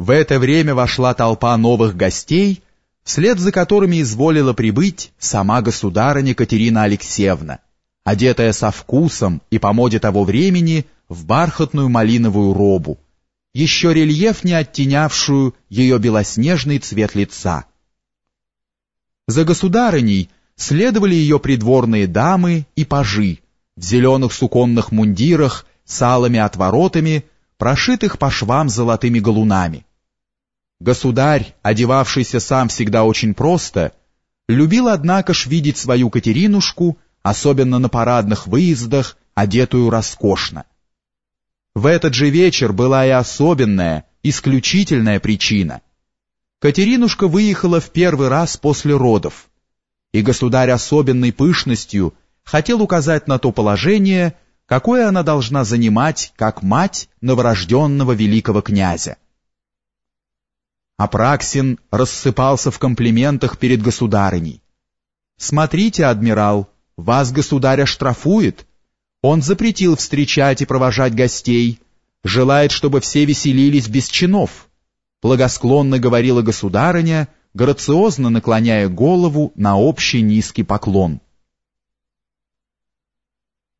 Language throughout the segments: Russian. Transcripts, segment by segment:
В это время вошла толпа новых гостей, вслед за которыми изволила прибыть сама государыня Катерина Алексеевна, одетая со вкусом и по моде того времени в бархатную малиновую робу, еще рельеф не оттенявшую ее белоснежный цвет лица. За государыней следовали ее придворные дамы и пажи в зеленых суконных мундирах с алыми отворотами, прошитых по швам золотыми галунами. Государь, одевавшийся сам всегда очень просто, любил, однако ж, видеть свою Катеринушку, особенно на парадных выездах, одетую роскошно. В этот же вечер была и особенная, исключительная причина. Катеринушка выехала в первый раз после родов, и государь особенной пышностью хотел указать на то положение, какое она должна занимать как мать новорожденного великого князя. Апраксин рассыпался в комплиментах перед государыней. «Смотрите, адмирал, вас государя штрафует. Он запретил встречать и провожать гостей, желает, чтобы все веселились без чинов», благосклонно говорила государыня, грациозно наклоняя голову на общий низкий поклон.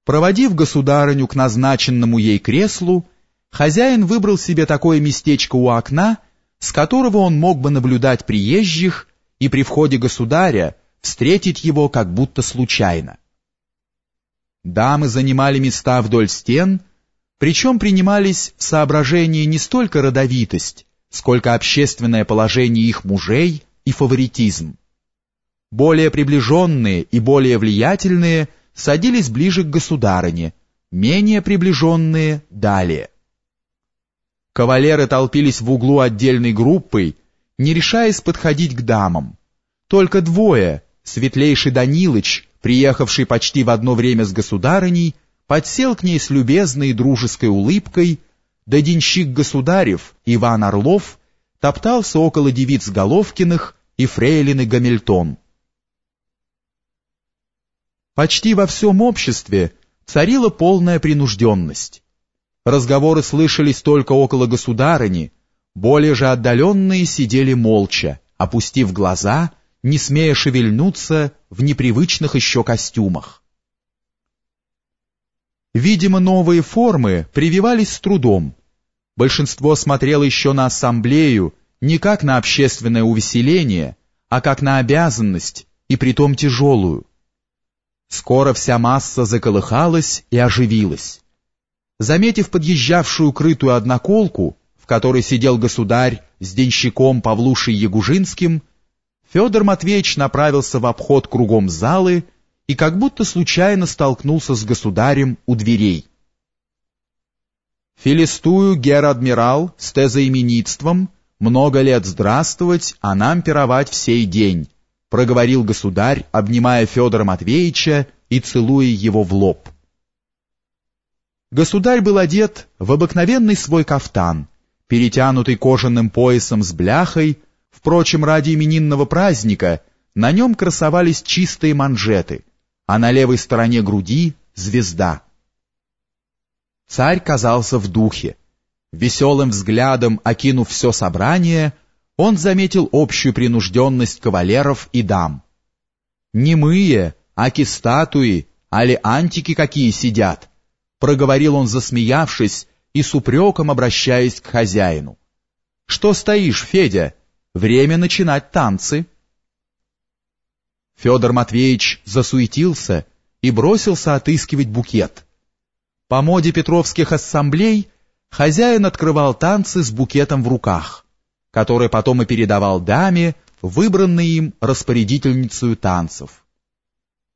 Проводив государыню к назначенному ей креслу, хозяин выбрал себе такое местечко у окна, с которого он мог бы наблюдать приезжих и при входе государя встретить его как будто случайно. Дамы занимали места вдоль стен, причем принимались в соображение не столько родовитость, сколько общественное положение их мужей и фаворитизм. Более приближенные и более влиятельные садились ближе к государыне, менее приближенные — далее. Кавалеры толпились в углу отдельной группой, не решаясь подходить к дамам. Только двое, светлейший Данилыч, приехавший почти в одно время с государыней, подсел к ней с любезной и дружеской улыбкой, да денщик государев Иван Орлов топтался около девиц Головкиных и фрейлины Гамильтон. Почти во всем обществе царила полная принужденность. Разговоры слышались только около государыни, более же отдаленные сидели молча, опустив глаза, не смея шевельнуться в непривычных еще костюмах. Видимо, новые формы прививались с трудом. Большинство смотрело еще на ассамблею не как на общественное увеселение, а как на обязанность, и притом тяжелую. Скоро вся масса заколыхалась и оживилась. Заметив подъезжавшую крытую одноколку, в которой сидел государь с денщиком Павлушей Ягужинским, Федор Матвеевич направился в обход кругом залы и как будто случайно столкнулся с государем у дверей. «Филистую, гер-адмирал, с тезоименитством, много лет здравствовать, а нам пировать всей день», проговорил государь, обнимая Федора Матвеевича и целуя его в лоб. Государь был одет в обыкновенный свой кафтан, перетянутый кожаным поясом с бляхой, впрочем, ради именинного праздника на нем красовались чистые манжеты, а на левой стороне груди — звезда. Царь казался в духе. Веселым взглядом окинув все собрание, он заметил общую принужденность кавалеров и дам. Немые, аки статуи, али антики какие сидят, проговорил он, засмеявшись и с упреком обращаясь к хозяину. «Что стоишь, Федя? Время начинать танцы!» Федор Матвеевич засуетился и бросился отыскивать букет. По моде петровских ассамблей хозяин открывал танцы с букетом в руках, который потом и передавал даме, выбранной им распорядительницей танцев.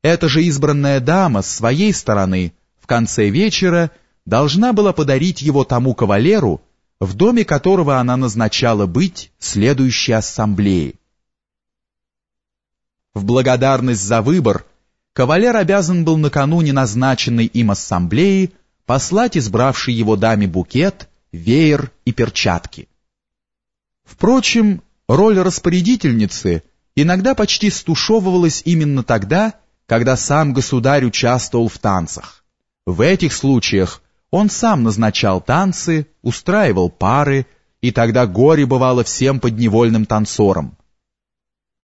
Эта же избранная дама с своей стороны — в конце вечера должна была подарить его тому кавалеру, в доме которого она назначала быть следующей ассамблеи. В благодарность за выбор кавалер обязан был накануне назначенной им ассамблеи послать избравшей его даме букет, веер и перчатки. Впрочем, роль распорядительницы иногда почти стушевывалась именно тогда, когда сам государь участвовал в танцах. В этих случаях он сам назначал танцы, устраивал пары и тогда горе бывало всем подневольным танцорам.